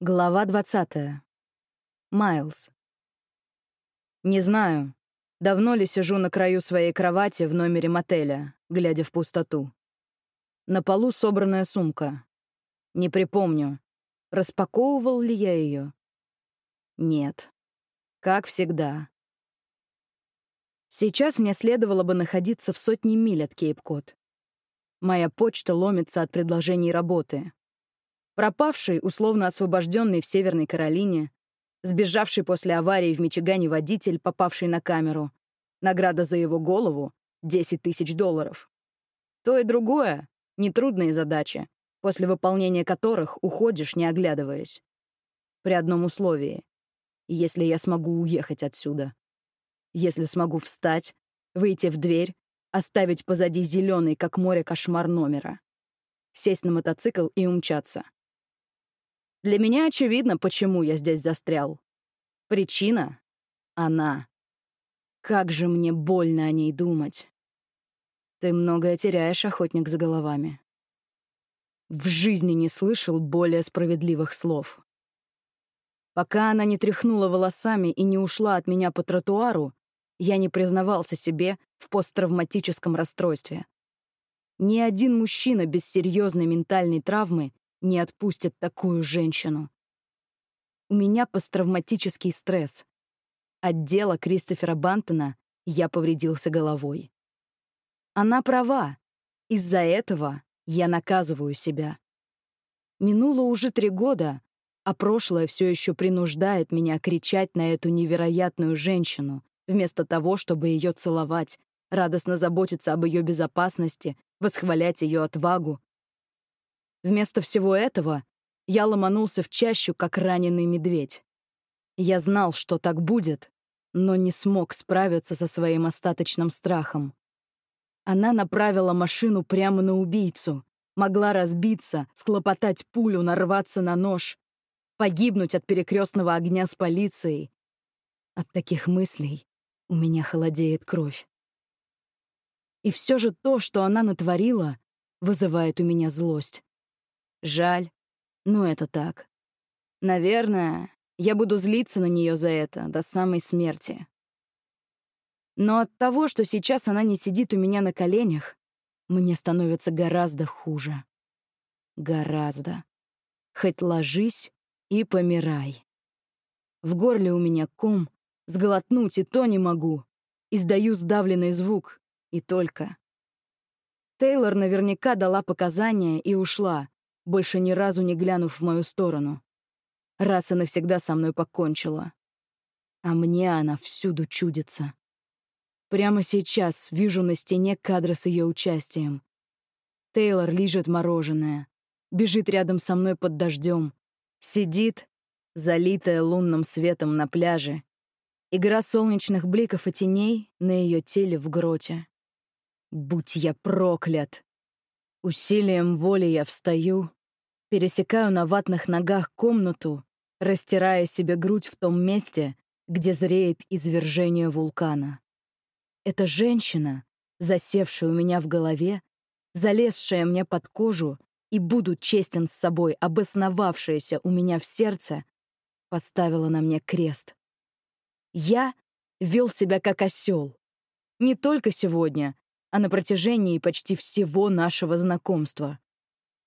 Глава 20. Майлз. Не знаю, давно ли сижу на краю своей кровати в номере мотеля, глядя в пустоту. На полу собранная сумка. Не припомню, распаковывал ли я ее. Нет. Как всегда. Сейчас мне следовало бы находиться в сотне миль от Кейп-Кот. Моя почта ломится от предложений работы, Пропавший, условно освобожденный в Северной Каролине, сбежавший после аварии в Мичигане водитель, попавший на камеру. Награда за его голову — 10 тысяч долларов. То и другое — нетрудные задачи, после выполнения которых уходишь, не оглядываясь. При одном условии — если я смогу уехать отсюда. Если смогу встать, выйти в дверь, оставить позади зеленый, как море, кошмар номера. Сесть на мотоцикл и умчаться. Для меня очевидно, почему я здесь застрял. Причина — она. Как же мне больно о ней думать. Ты многое теряешь, охотник за головами. В жизни не слышал более справедливых слов. Пока она не тряхнула волосами и не ушла от меня по тротуару, я не признавался себе в посттравматическом расстройстве. Ни один мужчина без серьезной ментальной травмы не отпустит такую женщину. У меня посттравматический стресс. От дела Кристофера Бантона я повредился головой. Она права. Из-за этого я наказываю себя. Минуло уже три года, а прошлое все еще принуждает меня кричать на эту невероятную женщину, вместо того, чтобы ее целовать, радостно заботиться об ее безопасности, восхвалять ее отвагу, Вместо всего этого я ломанулся в чащу, как раненый медведь. Я знал, что так будет, но не смог справиться со своим остаточным страхом. Она направила машину прямо на убийцу, могла разбиться, схлопотать пулю, нарваться на нож, погибнуть от перекрестного огня с полицией. От таких мыслей у меня холодеет кровь. И все же то, что она натворила, вызывает у меня злость. Жаль, но это так. Наверное, я буду злиться на нее за это до самой смерти. Но от того, что сейчас она не сидит у меня на коленях, мне становится гораздо хуже. Гораздо. Хоть ложись и помирай. В горле у меня ком, сглотнуть и то не могу. Издаю сдавленный звук, и только. Тейлор наверняка дала показания и ушла, больше ни разу не глянув в мою сторону. Раз и навсегда со мной покончила. А мне она всюду чудится. Прямо сейчас вижу на стене кадры с ее участием. Тейлор лижет мороженое, бежит рядом со мной под дождем, сидит, залитая лунным светом на пляже. Игра солнечных бликов и теней на ее теле в гроте. Будь я проклят! Усилием воли я встаю, пересекаю на ватных ногах комнату, растирая себе грудь в том месте, где зреет извержение вулкана. Эта женщина, засевшая у меня в голове, залезшая мне под кожу и, буду честен с собой, обосновавшаяся у меня в сердце, поставила на мне крест. Я вел себя как осел. Не только сегодня, а на протяжении почти всего нашего знакомства.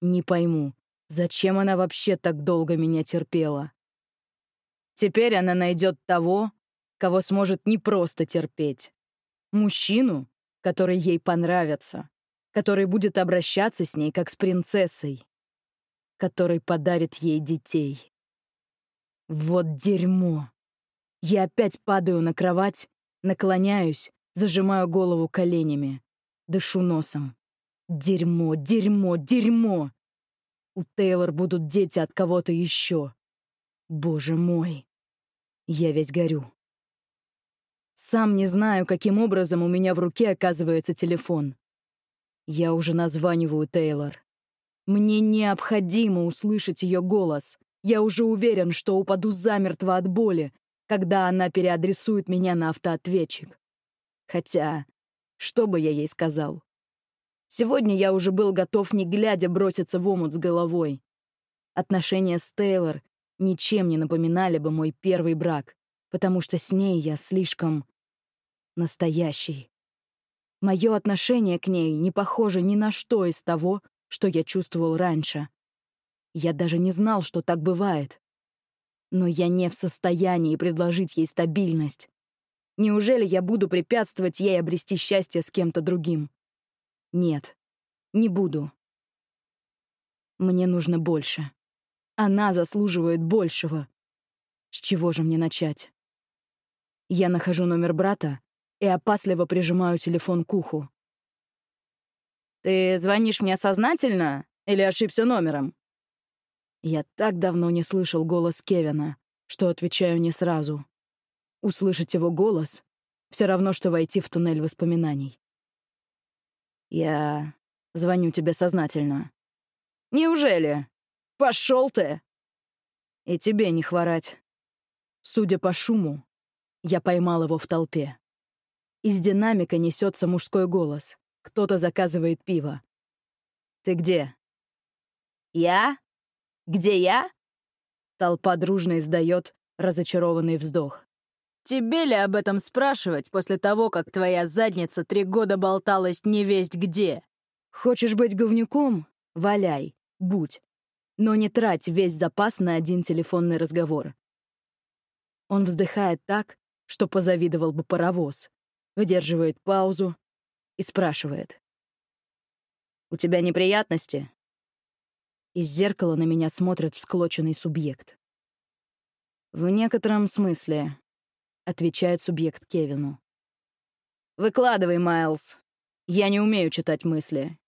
Не пойму, зачем она вообще так долго меня терпела. Теперь она найдет того, кого сможет не просто терпеть. Мужчину, который ей понравится, который будет обращаться с ней как с принцессой, который подарит ей детей. Вот дерьмо. Я опять падаю на кровать, наклоняюсь, зажимаю голову коленями. Дышу носом. Дерьмо, дерьмо, дерьмо! У Тейлор будут дети от кого-то еще. Боже мой. Я весь горю. Сам не знаю, каким образом у меня в руке оказывается телефон. Я уже названиваю Тейлор. Мне необходимо услышать ее голос. Я уже уверен, что упаду замертво от боли, когда она переадресует меня на автоответчик. Хотя что бы я ей сказал? Сегодня я уже был готов, не глядя, броситься в омут с головой. Отношения с Тейлор ничем не напоминали бы мой первый брак, потому что с ней я слишком настоящий. Мое отношение к ней не похоже ни на что из того, что я чувствовал раньше. Я даже не знал, что так бывает. Но я не в состоянии предложить ей стабильность. Неужели я буду препятствовать ей обрести счастье с кем-то другим? Нет, не буду. Мне нужно больше. Она заслуживает большего. С чего же мне начать? Я нахожу номер брата и опасливо прижимаю телефон к уху. «Ты звонишь мне сознательно или ошибся номером?» Я так давно не слышал голос Кевина, что отвечаю не сразу. Услышать его голос — все равно, что войти в туннель воспоминаний. «Я звоню тебе сознательно». «Неужели? Пошел ты!» «И тебе не хворать». Судя по шуму, я поймал его в толпе. Из динамика несется мужской голос. Кто-то заказывает пиво. «Ты где?» «Я? Где я?» Толпа дружно издает разочарованный вздох. «Тебе ли об этом спрашивать после того, как твоя задница три года болталась невесть где? Хочешь быть говнюком? Валяй, будь. Но не трать весь запас на один телефонный разговор». Он вздыхает так, что позавидовал бы паровоз, выдерживает паузу и спрашивает. «У тебя неприятности?» Из зеркала на меня смотрит всклоченный субъект. «В некотором смысле», — отвечает субъект Кевину. «Выкладывай, Майлз. Я не умею читать мысли».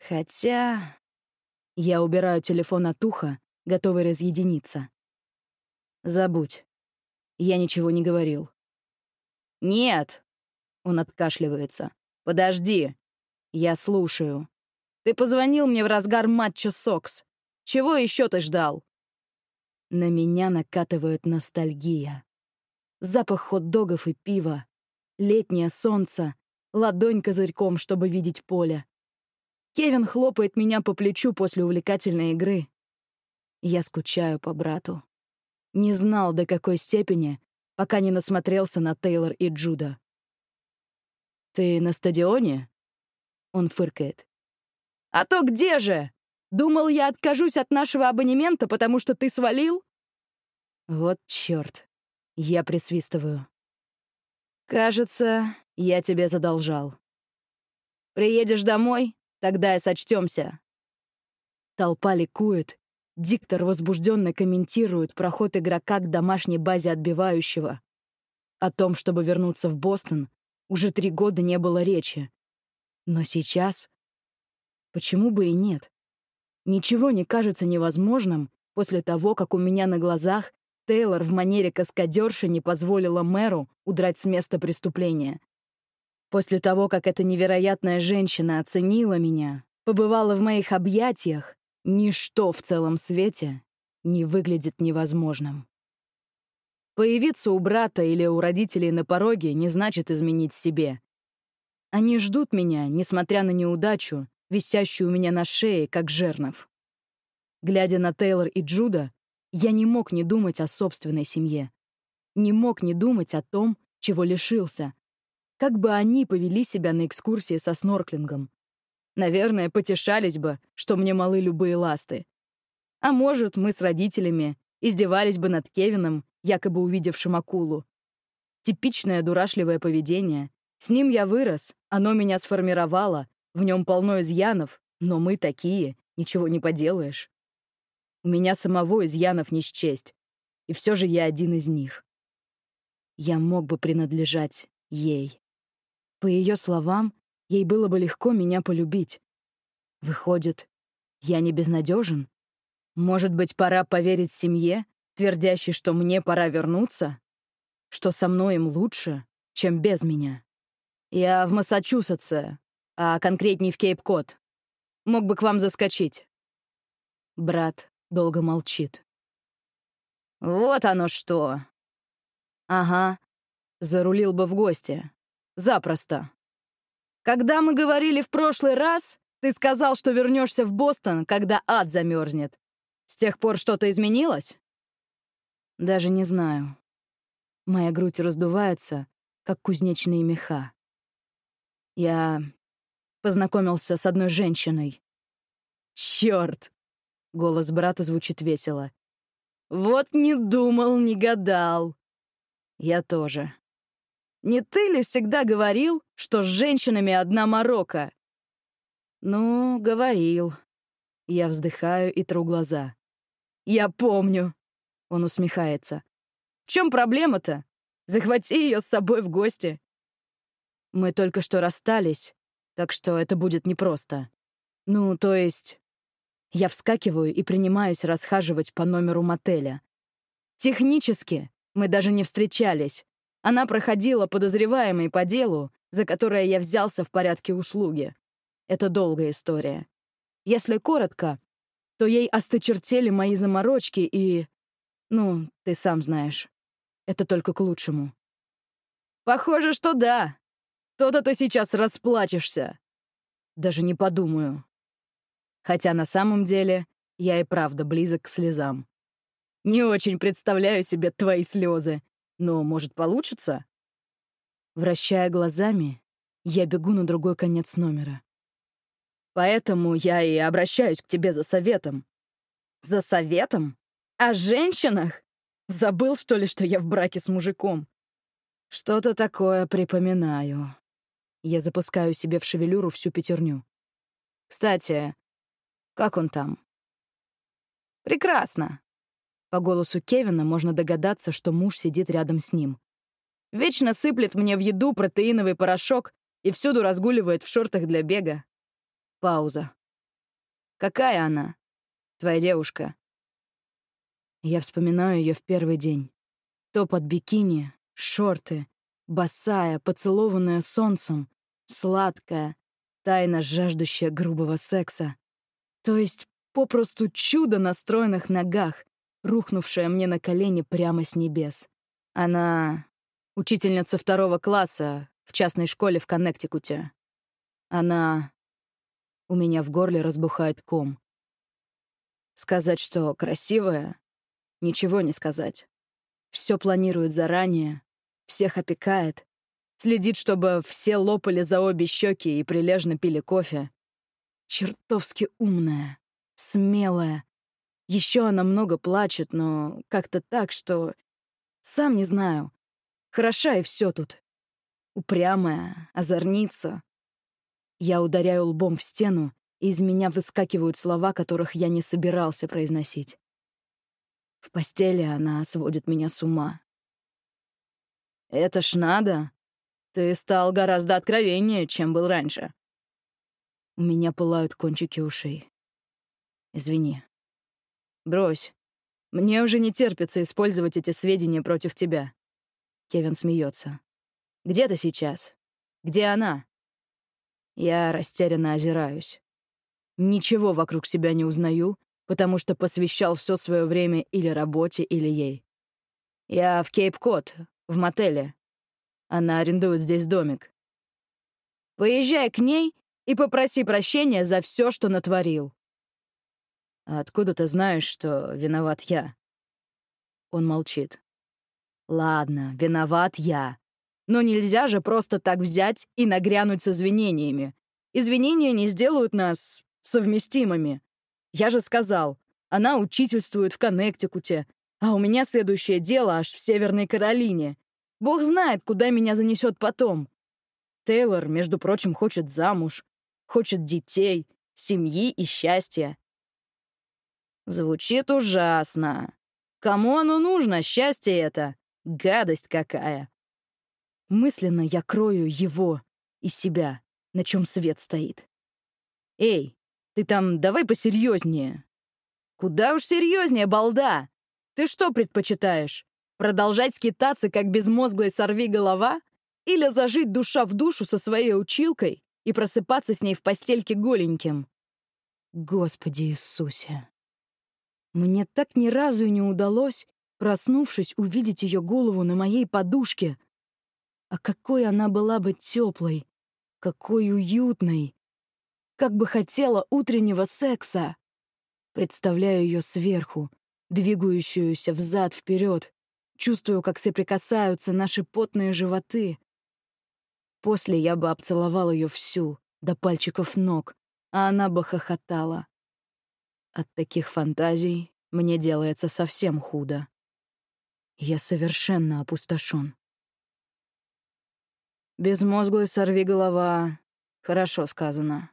Хотя... Я убираю телефон от уха, готовый разъединиться. Забудь. Я ничего не говорил. «Нет!» — он откашливается. «Подожди. Я слушаю. Ты позвонил мне в разгар матча Сокс. Чего еще ты ждал?» На меня накатывает ностальгия. Запах хот-догов и пива, летнее солнце, ладонь козырьком, чтобы видеть поле. Кевин хлопает меня по плечу после увлекательной игры. Я скучаю по брату. Не знал, до какой степени, пока не насмотрелся на Тейлор и Джуда. «Ты на стадионе?» Он фыркает. «А то где же? Думал, я откажусь от нашего абонемента, потому что ты свалил?» Вот чёрт. Я присвистываю. «Кажется, я тебе задолжал. Приедешь домой, тогда и сочтёмся». Толпа ликует. Диктор возбужденно комментирует проход игрока к домашней базе отбивающего. О том, чтобы вернуться в Бостон, уже три года не было речи. Но сейчас... Почему бы и нет? Ничего не кажется невозможным после того, как у меня на глазах Тейлор в манере каскадерши не позволила мэру удрать с места преступления. После того, как эта невероятная женщина оценила меня, побывала в моих объятиях, ничто в целом свете не выглядит невозможным. Появиться у брата или у родителей на пороге не значит изменить себе. Они ждут меня, несмотря на неудачу, висящую у меня на шее, как жернов. Глядя на Тейлор и Джуда, я не мог не думать о собственной семье. Не мог не думать о том, чего лишился. Как бы они повели себя на экскурсии со снорклингом. Наверное, потешались бы, что мне малы любые ласты. А может, мы с родителями издевались бы над Кевином, якобы увидевшим акулу. Типичное дурашливое поведение. С ним я вырос, оно меня сформировало, в нем полно изъянов, но мы такие, ничего не поделаешь. У меня самого изъянов не счесть. И все же я один из них. Я мог бы принадлежать ей. По ее словам, ей было бы легко меня полюбить. Выходит, я не безнадежен? Может быть, пора поверить семье, твердящей, что мне пора вернуться? Что со мной им лучше, чем без меня? Я в Массачусетсе, а конкретней в Кейп-Кот. Мог бы к вам заскочить. Брат долго молчит. «Вот оно что!» «Ага, зарулил бы в гости. Запросто. Когда мы говорили в прошлый раз, ты сказал, что вернешься в Бостон, когда ад замерзнет. С тех пор что-то изменилось? Даже не знаю. Моя грудь раздувается, как кузнечные меха. Я познакомился с одной женщиной. Чёрт! Голос брата звучит весело. Вот не думал, не гадал. Я тоже. Не ты ли всегда говорил, что с женщинами одна морока? Ну, говорил. Я вздыхаю и тру глаза. Я помню. Он усмехается. В чем проблема-то? Захвати ее с собой в гости. Мы только что расстались, так что это будет непросто. Ну, то есть... Я вскакиваю и принимаюсь расхаживать по номеру мотеля. Технически мы даже не встречались. Она проходила подозреваемой по делу, за которое я взялся в порядке услуги. Это долгая история. Если коротко, то ей осточертели мои заморочки и... Ну, ты сам знаешь. Это только к лучшему. Похоже, что да. То-то ты сейчас расплачешься. Даже не подумаю. Хотя на самом деле я и правда близок к слезам. Не очень представляю себе твои слезы, но, может, получится? Вращая глазами, я бегу на другой конец номера. Поэтому я и обращаюсь к тебе за советом. За советом? О женщинах? Забыл, что ли, что я в браке с мужиком? Что-то такое припоминаю. Я запускаю себе в шевелюру всю пятерню. Кстати, как он там? Прекрасно. По голосу Кевина можно догадаться, что муж сидит рядом с ним. Вечно сыплет мне в еду протеиновый порошок и всюду разгуливает в шортах для бега. Пауза. Какая она? Твоя девушка? Я вспоминаю ее в первый день. То под бикини, шорты, босая, поцелованная солнцем, сладкая, тайно жаждущая грубого секса. То есть попросту чудо на стройных ногах, рухнувшая мне на колени прямо с небес. Она учительница второго класса в частной школе в Коннектикуте. Она... У меня в горле разбухает ком. Сказать, что красивая, ничего не сказать. Все планирует заранее, всех опекает, следит, чтобы все лопали за обе щеки и прилежно пили кофе. Чертовски умная, смелая, еще она много плачет, но как-то так, что... Сам не знаю. Хороша и все тут. Упрямая, озорница. Я ударяю лбом в стену, и из меня выскакивают слова, которых я не собирался произносить. В постели она сводит меня с ума. «Это ж надо. Ты стал гораздо откровеннее, чем был раньше». У меня пылают кончики ушей. Извини. Брось. Мне уже не терпится использовать эти сведения против тебя. Кевин смеется. Где ты сейчас? Где она? Я растерянно озираюсь. Ничего вокруг себя не узнаю, потому что посвящал все свое время или работе, или ей. Я в Кейп-Кот, в мотеле. Она арендует здесь домик. Поезжай к ней и попроси прощения за все, что натворил. «Откуда ты знаешь, что виноват я?» Он молчит. «Ладно, виноват я. Но нельзя же просто так взять и нагрянуть с извинениями. Извинения не сделают нас совместимыми. Я же сказал, она учительствует в Коннектикуте, а у меня следующее дело аж в Северной Каролине. Бог знает, куда меня занесет потом. Тейлор, между прочим, хочет замуж, хочет детей, семьи и счастья. Звучит ужасно. Кому оно нужно, счастье это? Гадость какая. Мысленно я крою его и себя, на чем свет стоит. Эй, ты там давай посерьезнее. Куда уж серьезнее, балда? Ты что предпочитаешь? Продолжать скитаться, как безмозглый сорви голова? Или зажить душа в душу со своей училкой и просыпаться с ней в постельке голеньким? Господи Иисусе! Мне так ни разу и не удалось, проснувшись, увидеть ее голову на моей подушке. А какой она была бы теплой, какой уютной. Как бы хотела утреннего секса. Представляю ее сверху, двигающуюся взад-вперед, чувствую, как соприкасаются наши потные животы. После я бы обцеловал ее всю, до пальчиков ног, а она бы хохотала. От таких фантазий мне делается совсем худо. Я совершенно опустошен. Безмозглый сорви голова. Хорошо сказано.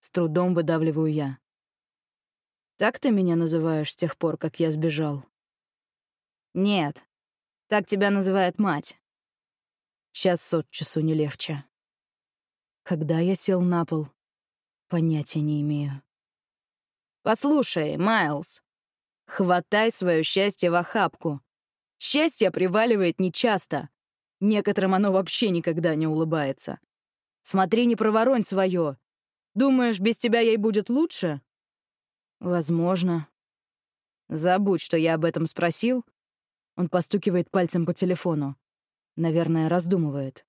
С трудом выдавливаю я. Так ты меня называешь с тех пор, как я сбежал? Нет. Так тебя называет мать. Час от часу не легче. Когда я сел на пол, понятия не имею. Послушай, Майлз, хватай свое счастье в охапку. Счастье приваливает нечасто. Некоторым оно вообще никогда не улыбается. Смотри, не проворонь свое. Думаешь, без тебя ей будет лучше? Возможно. Забудь, что я об этом спросил. Он постукивает пальцем по телефону. Наверное, раздумывает.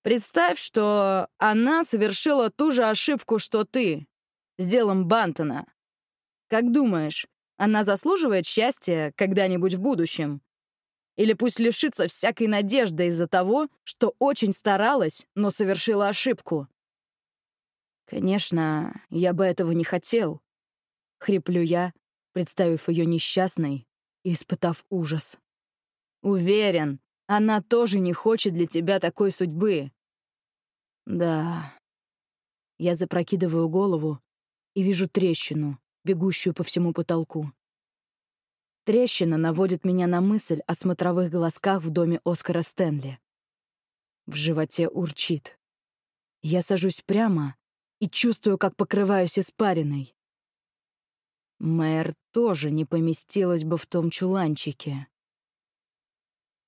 Представь, что она совершила ту же ошибку, что ты, с делом Бантона. Как думаешь, она заслуживает счастья когда-нибудь в будущем? Или пусть лишится всякой надежды из-за того, что очень старалась, но совершила ошибку? Конечно, я бы этого не хотел. Хриплю я, представив ее несчастной и испытав ужас. Уверен, она тоже не хочет для тебя такой судьбы. Да. Я запрокидываю голову и вижу трещину, бегущую по всему потолку. Трещина наводит меня на мысль о смотровых глазках в доме Оскара Стэнли. В животе урчит. Я сажусь прямо и чувствую, как покрываюсь испариной. Мэр тоже не поместилась бы в том чуланчике.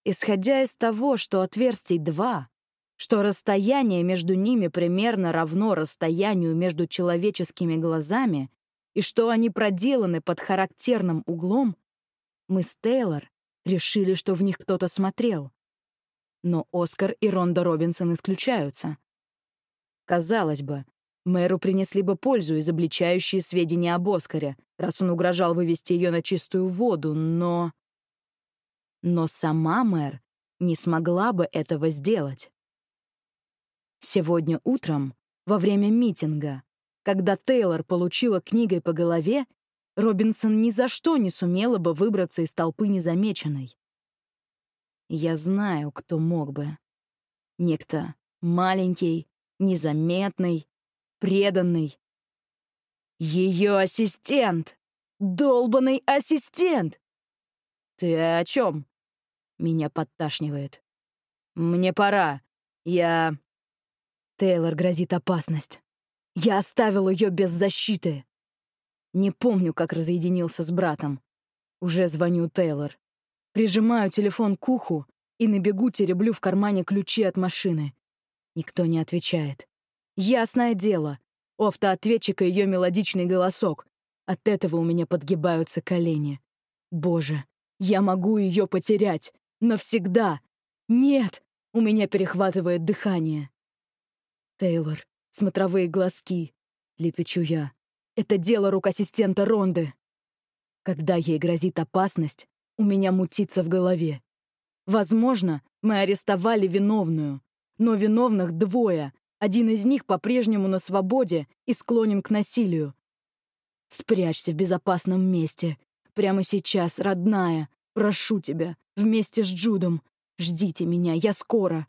Исходя из того, что отверстий два, что расстояние между ними примерно равно расстоянию между человеческими глазами и что они проделаны под характерным углом, мы с Тейлор решили, что в них кто-то смотрел. Но Оскар и Ронда Робинсон исключаются. Казалось бы, Мэру принесли бы пользу изобличающие сведения об Оскаре, раз он угрожал вывести ее на чистую воду, но... Но сама мэр не смогла бы этого сделать. Сегодня утром, во время митинга, когда Тейлор получила книгой по голове, Робинсон ни за что не сумела бы выбраться из толпы незамеченной. Я знаю, кто мог бы. Некто маленький, незаметный, преданный. Ее ассистент! долбанный ассистент! Ты о чем? Меня подташнивает. Мне пора. Я... Тейлор грозит опасность. Я оставил ее без защиты. Не помню, как разъединился с братом. Уже звоню Тейлор. Прижимаю телефон к уху и на бегу тереблю в кармане ключи от машины. Никто не отвечает. Ясное дело, у автоответчика ее мелодичный голосок. От этого у меня подгибаются колени. Боже, я могу ее потерять. Навсегда. Нет, у меня перехватывает дыхание. Тейлор, смотровые глазки. Лепечу я. Это дело рук ассистента Ронды. Когда ей грозит опасность, у меня мутится в голове. Возможно, мы арестовали виновную, но виновных двое, один из них по-прежнему на свободе и склонен к насилию. Спрячься в безопасном месте. Прямо сейчас, родная. Прошу тебя, вместе с Джудом. Ждите меня, я скоро.